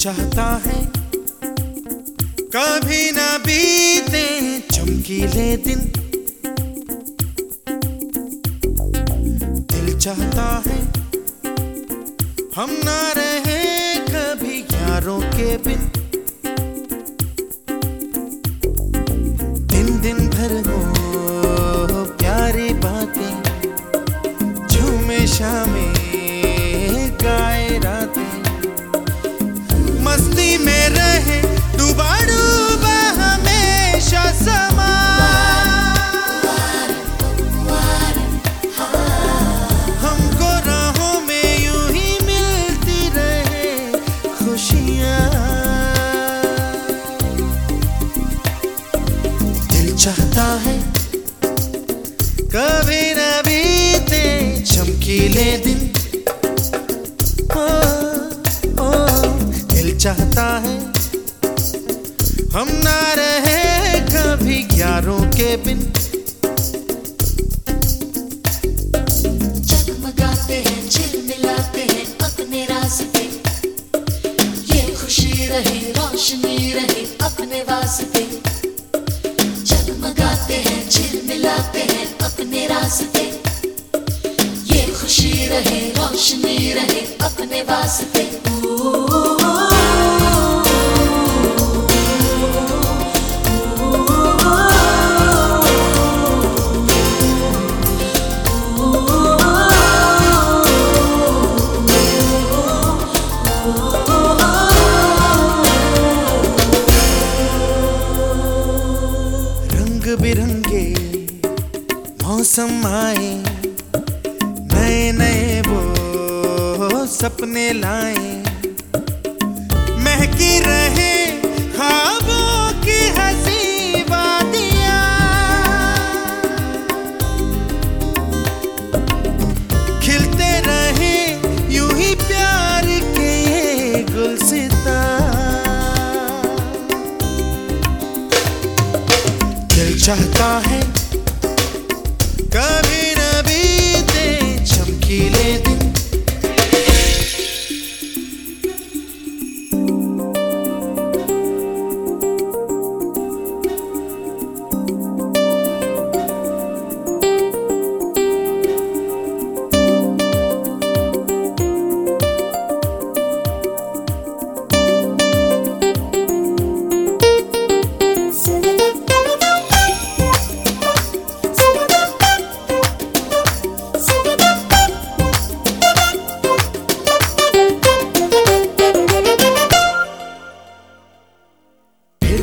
चाहता है कभी ना बीते चमकीले दिन। चाहता है। हम ना रहे कभी यारों के बिन। दिन दिन भर हो प्यारी बातें झूमे शामे कभी न बीते चमकीले दिन। ओ, ओ, दिल चाहता है। हम ना रहे कभी यारों के बिन। जगमगाते हैं झिलमिलाते हैं अपने रास्ते। ये खुशी रहे रोशनी रहे अपने वास्ते। रहे रोशनी रहे अपने वास्ते। रंग बिरंगे मौसम आए नए नए वो सपने लाए। महकी रहे ख्वाबों की हँसी वादियाँ। खिलते रहे यूँ ही प्यार के ये गुलसिता। दिल चाहता है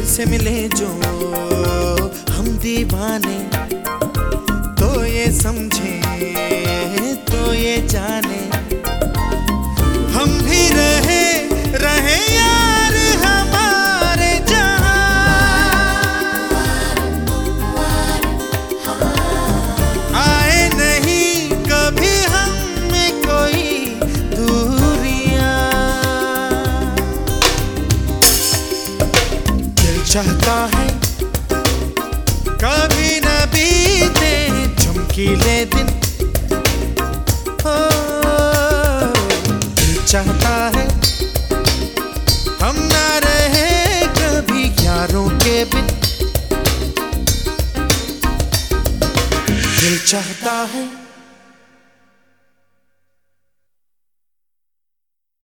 से मिले जो हम दीवाने तो ये समझे चाहता है। कभी न बीते चमकीले दिन। ओ, दिल चाहता है। हम ना रहे कभी यारों के बिन। दिल चाहता है।